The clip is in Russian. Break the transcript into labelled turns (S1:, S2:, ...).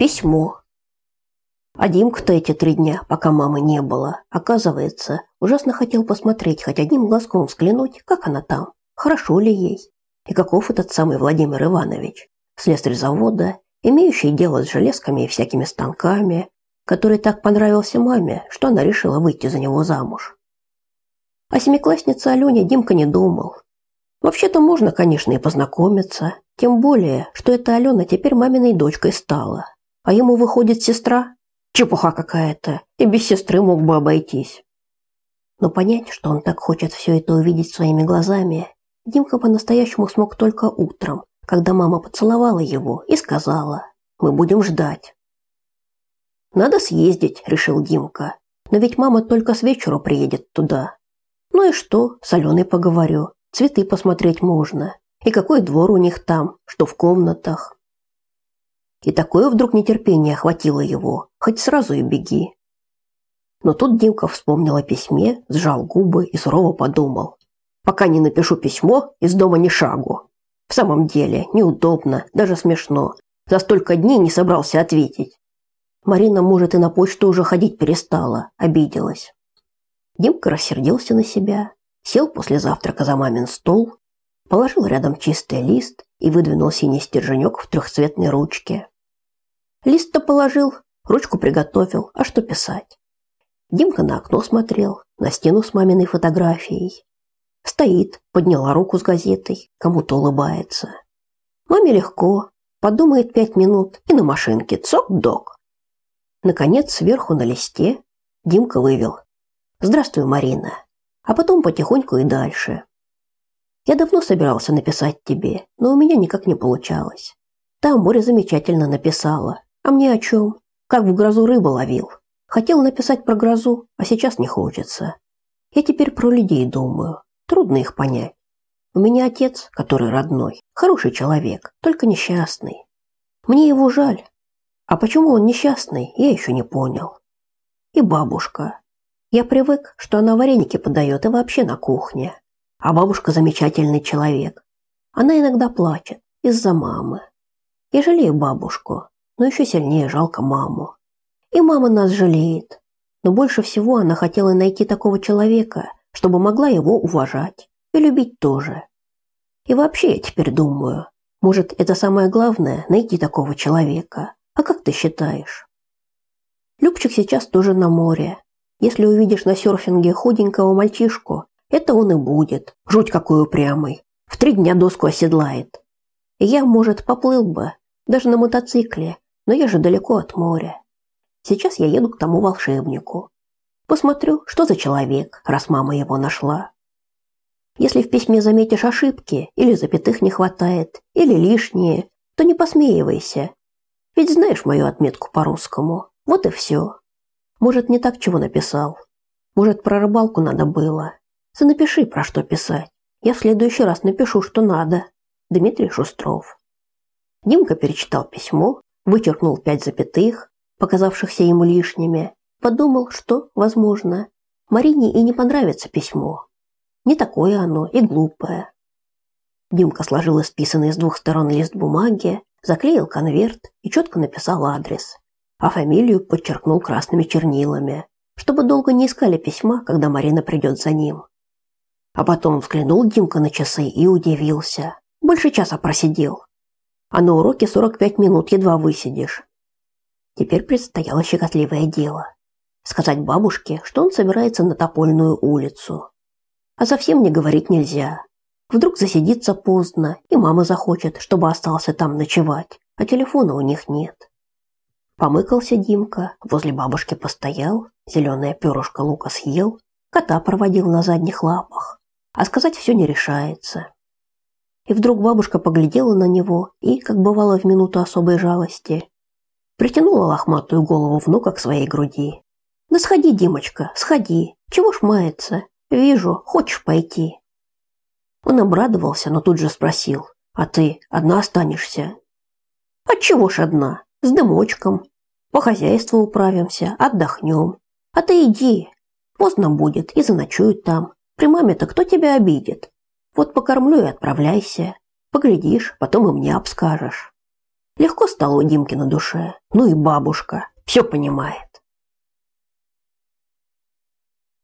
S1: Письмо. А Димка-то эти три дня, пока мамы не было, оказывается, ужасно хотел посмотреть, хоть одним глазком взглянуть, как она там, хорошо ли ей. И каков этот самый Владимир Иванович, слесарь завода, имеющий дело с железками и всякими станками, который так понравился маме, что она решила выйти за него замуж. О семикласснице Алене Димка не думал. Вообще-то можно, конечно, и познакомиться, тем более, что эта Алена теперь маминой дочкой стала. А ему выходит сестра? Чепуха какая-то, и без сестры мог бы обойтись. Но понять, что он так хочет все это увидеть своими глазами, Димка по-настоящему смог только утром, когда мама поцеловала его и сказала «Мы будем ждать». «Надо съездить», – решил Димка. «Но ведь мама только с вечера приедет туда». «Ну и что, с Аленой поговорю, цветы посмотреть можно. И какой двор у них там, что в комнатах». И такое вдруг нетерпение охватило его, хоть сразу и беги. Но тут Димка вспомнил о письме, сжал губы и сурово подумал. Пока не напишу письмо, из дома ни шагу. В самом деле, неудобно, даже смешно. За столько дней не собрался ответить. Марина, может, и на почту уже ходить перестала, обиделась. Димка рассердился на себя, сел после завтрака за мамин стол, положил рядом чистый лист и выдвинул синий стерженек в трехцветной ручке. Лист-то положил, ручку приготовил, а что писать? Димка на окно смотрел, на стену с маминой фотографией. Стоит, подняла руку с газетой, кому-то улыбается. Маме легко, подумает пять минут и на машинке цок-док. Наконец, сверху на листе Димка вывел «Здравствуй, Марина», а потом потихоньку и дальше. Я давно собирался написать тебе, но у меня никак не получалось. Там море замечательно написала, а мне о чем? Как в грозу рыбу ловил. Хотел написать про грозу, а сейчас не хочется. Я теперь про людей думаю. Трудно их понять. У меня отец, который родной, хороший человек, только несчастный. Мне его жаль. А почему он несчастный, я еще не понял. И бабушка. Я привык, что она вареники подает и вообще на кухне. А бабушка замечательный человек. Она иногда плачет из-за мамы. Я жалею бабушку, но еще сильнее жалко маму. И мама нас жалеет. Но больше всего она хотела найти такого человека, чтобы могла его уважать и любить тоже. И вообще я теперь думаю, может, это самое главное найти такого человека. А как ты считаешь? Любчик сейчас тоже на море. Если увидишь на серфинге худенького мальчишку, это он и будет. Жуть какой упрямый. В три дня доску оседлает. Я, может, поплыл бы, даже на мотоцикле, но я же далеко от моря. Сейчас я еду к тому волшебнику. Посмотрю, что за человек, раз мама его нашла. Если в письме заметишь ошибки, или запятых не хватает, или лишние, то не посмеивайся. Ведь знаешь мою отметку по-русскому. Вот и все. Может, не так чего написал. Может, про рыбалку надо было. Занапиши, про что писать. Я в следующий раз напишу, что надо. Дмитрий Шустров. Димка перечитал письмо, вычеркнул пять запятых, показавшихся ему лишними, подумал, что, возможно, Марине и не понравится письмо. Не такое оно и глупое. Димка сложил исписанный с двух сторон лист бумаги, заклеил конверт и четко написал адрес, а фамилию подчеркнул красными чернилами, чтобы долго не искали письма, когда Марина придет за ним. А потом взглянул Димка на часы и удивился. Больше часа просидел а на уроке 45 минут едва высидишь. Теперь предстояло щекотливое дело. Сказать бабушке, что он собирается на Топольную улицу. А совсем не говорить нельзя. Вдруг засидится поздно, и мама захочет, чтобы остался там ночевать, а телефона у них нет. Помыкался Димка, возле бабушки постоял, зеленое перышко лука съел, кота проводил на задних лапах. А сказать все не решается. И вдруг бабушка поглядела на него и, как бывало в минуту особой жалости, притянула лохматую голову внука к своей груди. «Да сходи, Димочка, сходи. Чего ж мается? Вижу, хочешь пойти?» Он обрадовался, но тут же спросил, «А ты одна останешься?» «Отчего ж одна? С дымочком. По хозяйству управимся, отдохнем. А ты иди. Поздно будет и заночуют там. При маме-то кто тебя обидит? Вот покормлю и отправляйся. Поглядишь, потом и мне обскажешь. Легко стало у Димки на душе. Ну и бабушка. Все понимает.